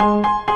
Música